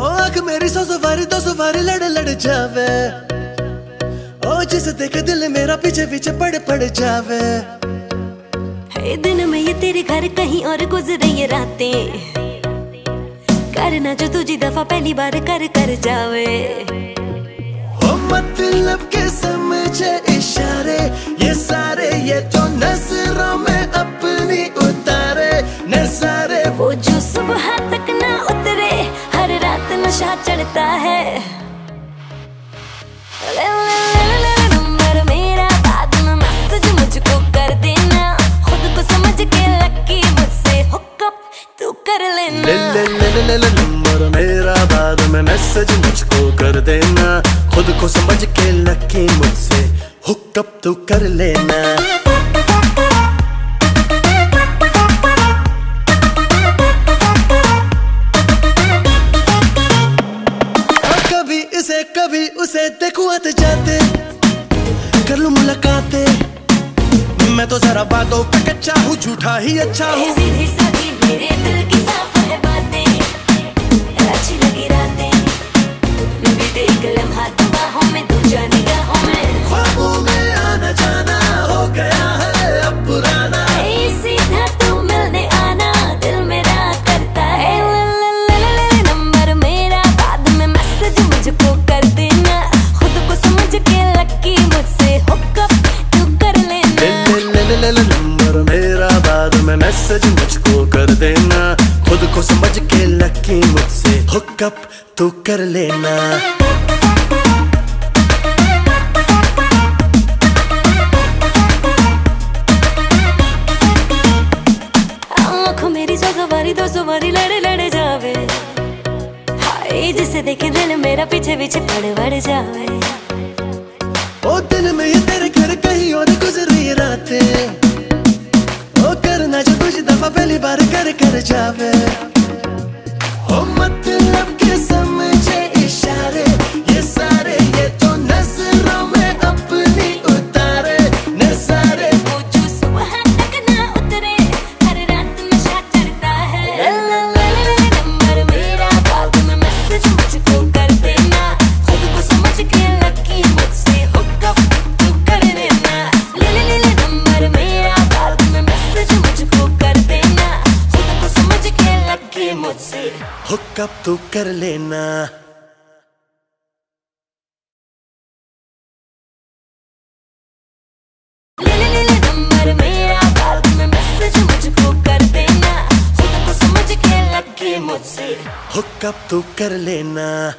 आँख मेरी सौ सवारी दो सवारी लड़ लड़ जावे ओ जिस देख दिल मेरा पीछे पीछे पड़ पड़ जावे है दिन में ये तेरे घर कहीं और गुजरे ये रातें। करना जो तुझी दफ़ा पहली बार कर कर जावे। ओ मतलब के समझे इशारे, ये सारे ये तो नज़रों में अपनी उतारे। नजारे वो जो सुबह तक ना उतरे, हर रात नशा चढ़ता है। ले ले ले ले ले ले ले नंबर मेरा बाद में मैसेज मुझको कर देना खुद को समझ के लकी मुझसे हुकअप तू कर लेना कभी उसे देखो आते जाते कर लूँ मुलाकातें मैं तो जरा बातों पे कच्चा हूँ झूठा ही अच्छा हूँ मैसेज मुझको कर देना। खुद को समझ के लकी मुझसे हुकअप तू कर लेना। सवारी दो सवारी लड़े लड़े जावे। हाय जिसे देखे दिल मेरा पीछे पीछे पड़ पड़ जावे। ओ दिन में ये तेरे घर कहीं और कर कर को तू कर लेना। मुझसे। हुकअप तू कर लेना।